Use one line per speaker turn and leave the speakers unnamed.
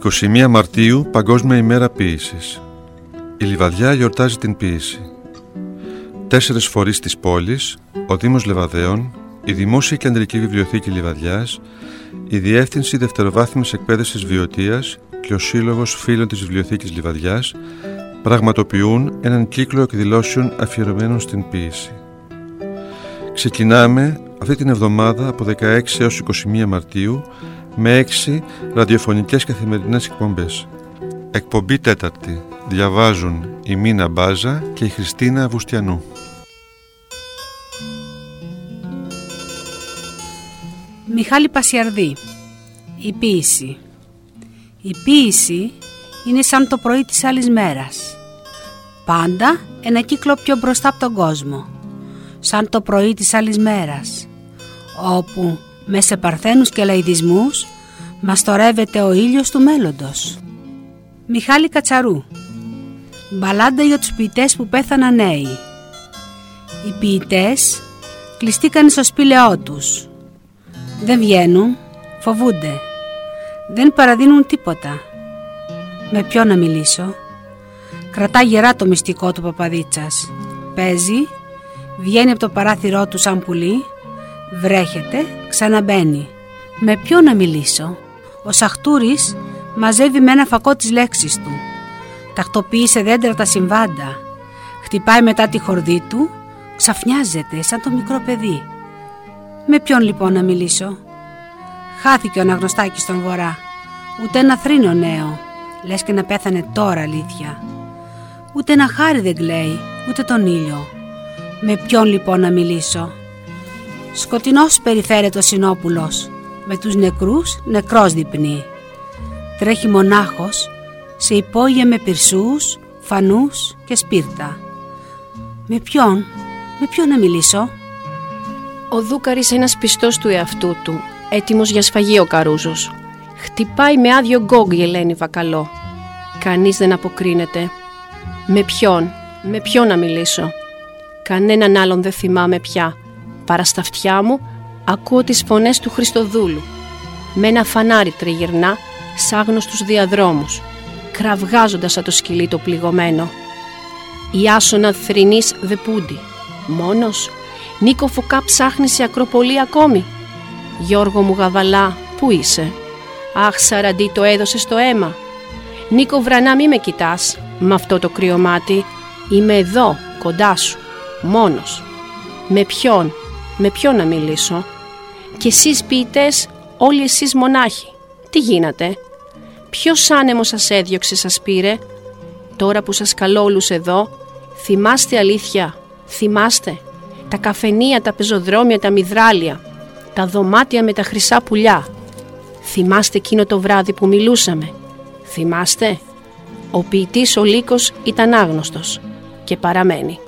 21 Μαρτίου Παγκόσμια ημέρα ποίησης. Η Λιβαδιά γιορτάζει την ποίηση. Τέσσερις φορείς της πόλης, ο Δήμος Λεβαδέων, η Δημόσια Κεντρική Βιβλιοθήκη Λιβαδιάς, η Διεύθυνση Δευτεροβάθμιας Εκπαίδευσης Βιωτίας και ο Σύλλογος Φίλων της Βιβλιοθήκης Λιβαδιάς πραγματοποιούν έναν κύκλο εκδηλώσεων αφιερωμένων στην ποίηση. Ξεκινάμε αυτή την εβδομάδα από 16 έως 21 Μαρτίου με έξι ραδιοφωνικές καθημερινές εκπομπές. Εκπομπή τέταρτη. Διαβάζουν η Μίνα Μπάζα και η Χριστίνα Βουστιανού.
Μιχάλη Πασιαρδή Η ποίηση Η ποίηση είναι σαν το πρωί της άλλης μέρας. Πάντα ένα κύκλο πιο μπροστά από τον κόσμο. Σαν το πρωί της άλλης μέρας. Όπου με σε παρθένους και λαϊδισμούς μαστορεύεται ο ήλιος του μέλλοντος. Μιχάλη Κατσαρού Μπαλάντα για τους ποιητές που πέθαναν νέοι. Οι ποιητές κλειστήκαν στο σπήλαιό τους. Δεν βγαίνουν, φοβούνται. Δεν παραδίνουν τίποτα. Με ποιο να μιλήσω; Κρατά γερά το μυστικό του παπαδίτσας. Παίζει, βγαίνει από το παράθυρό του σαν πουλί, βρέχεται, ξαναμπαίνει. Με ποιο να μιλήσω; Ο Σαχτούρης μαζεύει με ένα φακό τις λέξεις του. Τακτοποιεί σε δέντρα τα συμβάντα. Χτυπάει μετά τη χορδή του, ξαφνιάζεται σαν το μικρό παιδί. Με ποιον λοιπόν να μιλήσω; Χάθηκε ο αναγνωστάκης στον βορρά. Ούτε ένα θρήνο νέο. Λες και να πέθανε τώρα αλήθεια. Ούτε ένα χάρι δεν κλαίει, ούτε τον ήλιο. Με ποιον λοιπόν να μιλήσω; Σκοτεινός περιφέρεται ο Συνόπουλος. Με τους νεκρούς νεκρός διπνεί. Τρέχει μονάχος σε υπόγεια με πυρσούς, φανούς και σπίρτα. Με ποιον, με ποιον να μιλήσω;
Ο Δούκαρης ένας πιστός του εαυτού του, έτοιμος για σφαγή ο Καρούζος. Χτυπάει με άδειο γκόγκ η Ελένη Βακαλό. Κανείς δεν αποκρίνεται. Με ποιον, με ποιον να μιλήσω; Κανέναν άλλον δεν θυμάμαι πια. Παρά στα αυτιά μου ακούω τις φωνές του Χριστοδούλου. Με ένα φανάρι τριγυρνά σ' άγνωστους διαδρόμους, κραυγάζοντας από το σκυλί το πληγωμένο. Η άσονα θρηνής δεπούντι. Μόνος, Νίκο Φωκά ψάχνει σε Ακροπολή ακόμη. Γιώργο μου γαβαλά, πού είσαι; Αχ, Σαραντί το έδωσες στο αίμα. Νίκο Βρανά μη με κοιτάς, με αυτό το κρύο μάτι. Είμαι εδώ, κοντά σου, μόνος. Με ποιον, με ποιον να μιλήσω; Και εσείς ποιητές, όλοι εσείς μονάχοι. Τι γίνατε; Ποιος άνεμος σας έδιωξε σας πήρε; Τώρα που σας καλώ όλους εδώ, θυμάστε αλήθεια, θυμάστε; Τα καφενεία, τα πεζοδρόμια, τα μυδράλια, τα δωμάτια με τα χρυσά πουλιά. Θυμάστε εκείνο το βράδυ που μιλούσαμε; Θυμάστε; Ο ποιητής ο Λύκος ήταν άγνωστος και παραμένει.